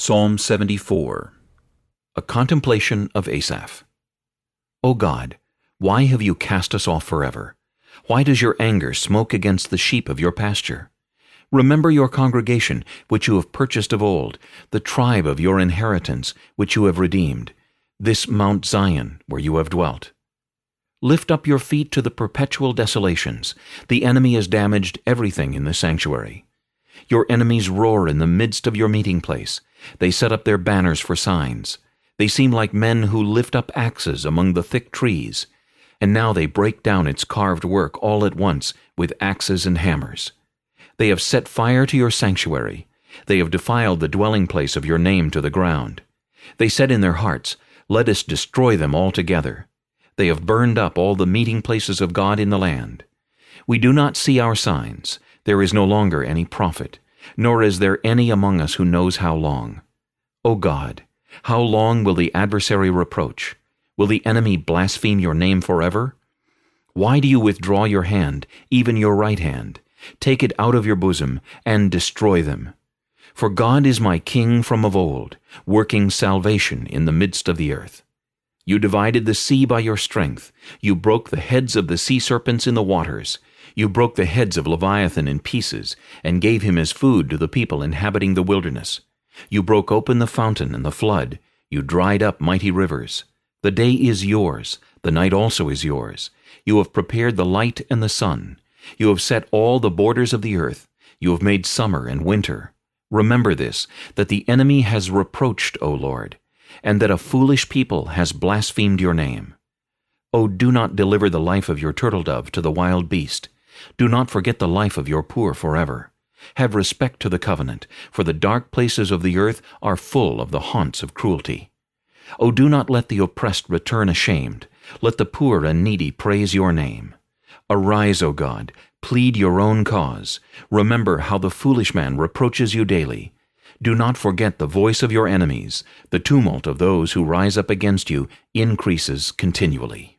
Psalm 74 A Contemplation of Asaph O God, why have you cast us off forever? Why does your anger smoke against the sheep of your pasture? Remember your congregation, which you have purchased of old, the tribe of your inheritance, which you have redeemed, this Mount Zion, where you have dwelt. Lift up your feet to the perpetual desolations. The enemy has damaged everything in the sanctuary. Your enemies roar in the midst of your meeting place. They set up their banners for signs. They seem like men who lift up axes among the thick trees. And now they break down its carved work all at once with axes and hammers. They have set fire to your sanctuary. They have defiled the dwelling place of your name to the ground. They said in their hearts, Let us destroy them altogether. They have burned up all the meeting places of God in the land. We do not see our signs. There is no longer any prophet, nor is there any among us who knows how long. O God, how long will the adversary reproach? Will the enemy blaspheme your name forever? Why do you withdraw your hand, even your right hand? Take it out of your bosom, and destroy them. For God is my King from of old, working salvation in the midst of the earth. You divided the sea by your strength. You broke the heads of the sea serpents in the waters. You broke the heads of Leviathan in pieces, and gave him as food to the people inhabiting the wilderness. You broke open the fountain and the flood. You dried up mighty rivers. The day is yours, the night also is yours. You have prepared the light and the sun. You have set all the borders of the earth. You have made summer and winter. Remember this, that the enemy has reproached, O Lord, and that a foolish people has blasphemed your name. O do not deliver the life of your turtle dove to the wild beast. Do not forget the life of your poor forever. Have respect to the covenant, for the dark places of the earth are full of the haunts of cruelty. O do not let the oppressed return ashamed. Let the poor and needy praise your name. Arise, O God, plead your own cause. Remember how the foolish man reproaches you daily. Do not forget the voice of your enemies. The tumult of those who rise up against you increases continually.